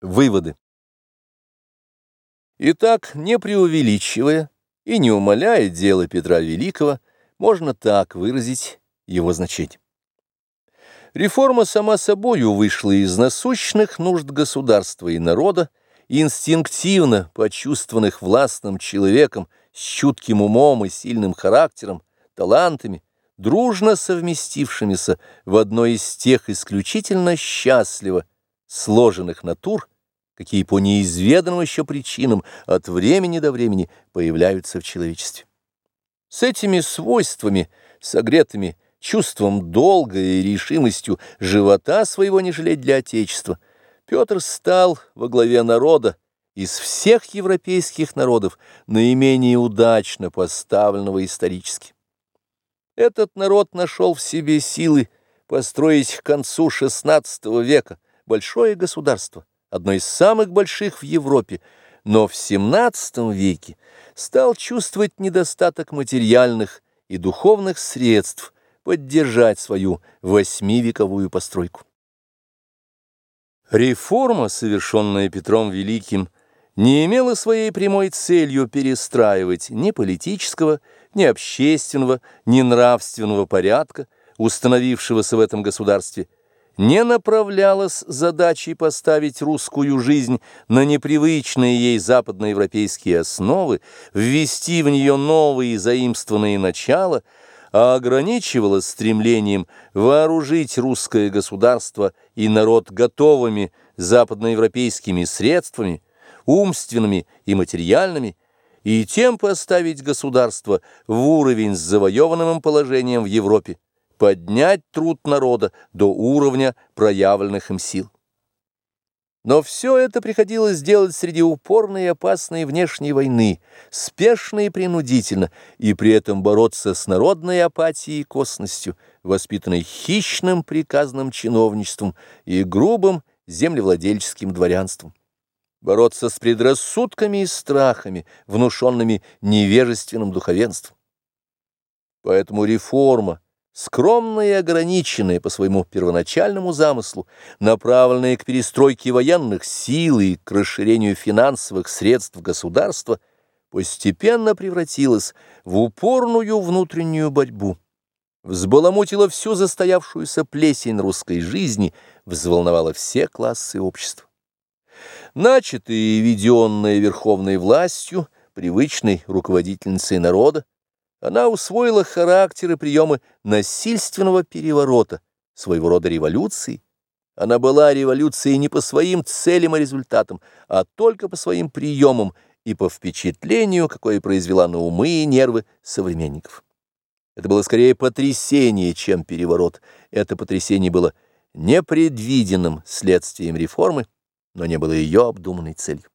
Выводы. Итак, не преувеличивая и не умаляя дело Петра Великого, можно так выразить его значение. Реформа сама собою вышла из насущных нужд государства и народа, инстинктивно почувствованных властным человеком с чутким умом и сильным характером, талантами, дружно совместившимися в одной из тех исключительно счастливо сложенных натур, какие по неизведанным еще причинам от времени до времени появляются в человечестве. С этими свойствами, согретыми чувством долга и решимостью живота своего не жалеть для Отечества, Петр стал во главе народа, из всех европейских народов наименее удачно поставленного исторически. Этот народ нашел в себе силы построить к концу XVI века большое государство, одно из самых больших в Европе, но в XVII веке стал чувствовать недостаток материальных и духовных средств поддержать свою восьмивековую постройку. Реформа, совершенная Петром Великим, не имела своей прямой целью перестраивать ни политического, ни общественного, ни нравственного порядка, установившегося в этом государстве, не направлялась задачей поставить русскую жизнь на непривычные ей западноевропейские основы, ввести в нее новые заимствованные начала, а ограничивалась стремлением вооружить русское государство и народ готовыми западноевропейскими средствами, умственными и материальными, и тем поставить государство в уровень с завоеванным положением в Европе поднять труд народа до уровня проявленных им сил. Но все это приходилось делать среди упорной и опасной внешней войны, спешно и принудительно, и при этом бороться с народной апатией и косностью, воспитанной хищным приказным чиновничеством и грубым землевладельческим дворянством. Бороться с предрассудками и страхами, внушенными невежественным духовенством. Поэтому реформа, скромная и ограниченная по своему первоначальному замыслу, направленная к перестройке военных сил и к расширению финансовых средств государства, постепенно превратилась в упорную внутреннюю борьбу, взбаламутила всю застоявшуюся плесень русской жизни, взволновала все классы общества. Начатая и веденная верховной властью, привычной руководительницей народа, она усвоила характер и приемы насильственного переворота, своего рода революции. Она была революцией не по своим целям и результатам, а только по своим приемам и по впечатлению, какое произвела на умы и нервы современников. Это было скорее потрясение, чем переворот. Это потрясение было непредвиденным следствием реформы, но не было ее обдуманной целью.